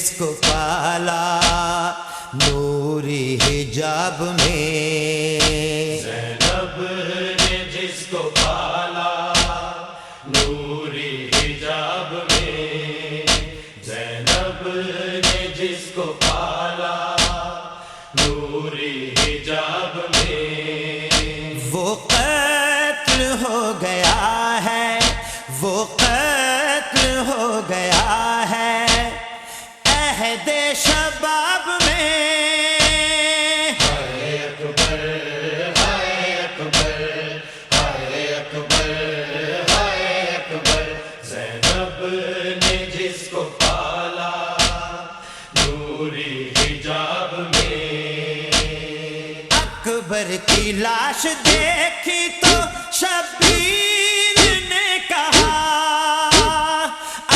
جس کو پالا نوری حجاب میں۔ زینب نے جس کو پالا نوری حجاب میں۔ زینب نے جس کو پالا نوری حجاب میں۔ وہ شباب میں۔ اکبر ہائے اکبر ہائے اکبر ہائے اکبر زینب نے جس کو پالا نوری حجاب میں۔ اکبر کی لاش دیکھی تو شبیر نے کہا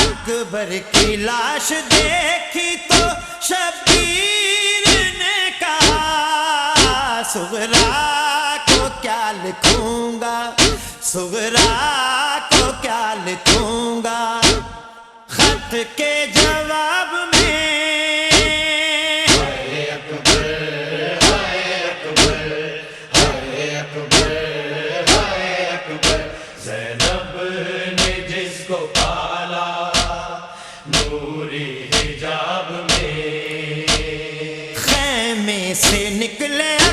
اکبر کی لاش دیکھی سغرا کو کیا لکھوں گا؟ سغرا کو کیا لکھوں گا؟ خط کے جواب میں۔ ہائے اکبر ہائے اکبر ہائے اکبر ہائے اکبر۔ زینب نے جس کو پالا نوری حجاب میں۔ خیمے سے نکلے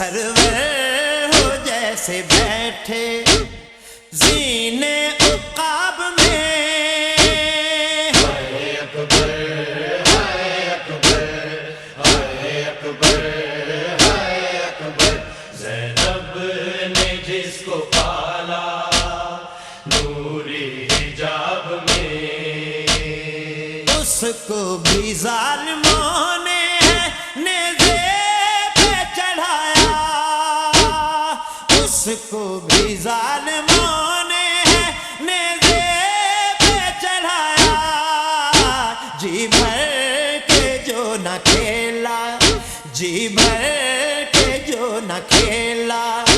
سرور ہو جیسے بیٹھے زینے عقاب میں۔ اکبر اکبر اکبر اکبر۔ زینب نے جس کو پالا نوری حجاب میں اس کو بھی ظالموں اس کو بھی ظالموں نے نیزے پہ چڑھایا۔ جی بھر کے جو نہ کھیلا جی بھر کے جو نہ کھیلا۔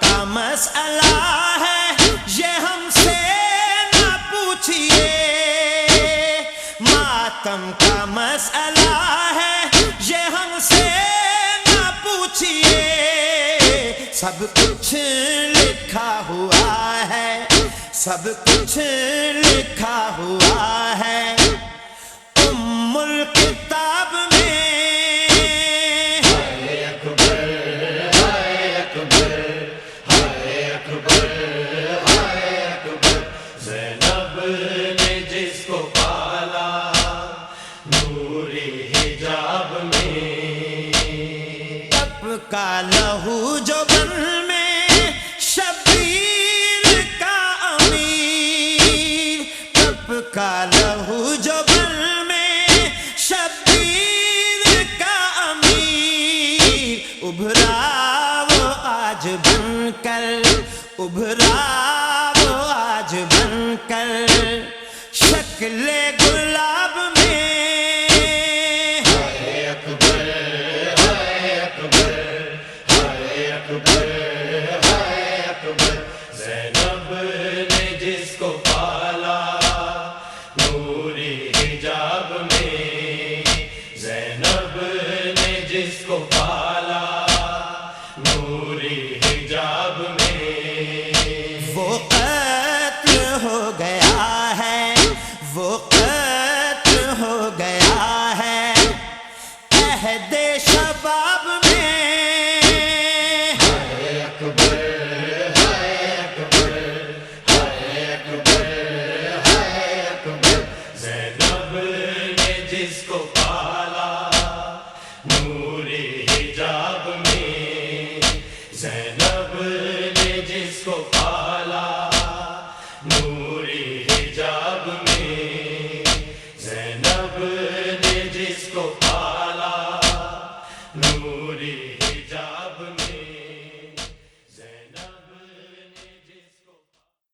کا مسئلہ ہے، یہ ہم سے نہ پوچھئے۔ ماتم کا مسئلہ ہے، یہ ہم سے نہ پوچھئے۔ سب کچھ لکھا ہوا ہے، سب کچھ لکھا ہوا ہے۔ ام الکتاب میں ابھرا وہ آج بن کر ابھرا وہ آج بن کر شکل گلاب میں اکبر اکبر اکبر اکبر زینب نے جس کو پالا نوری حجاب میں زینب نے جس کو پالا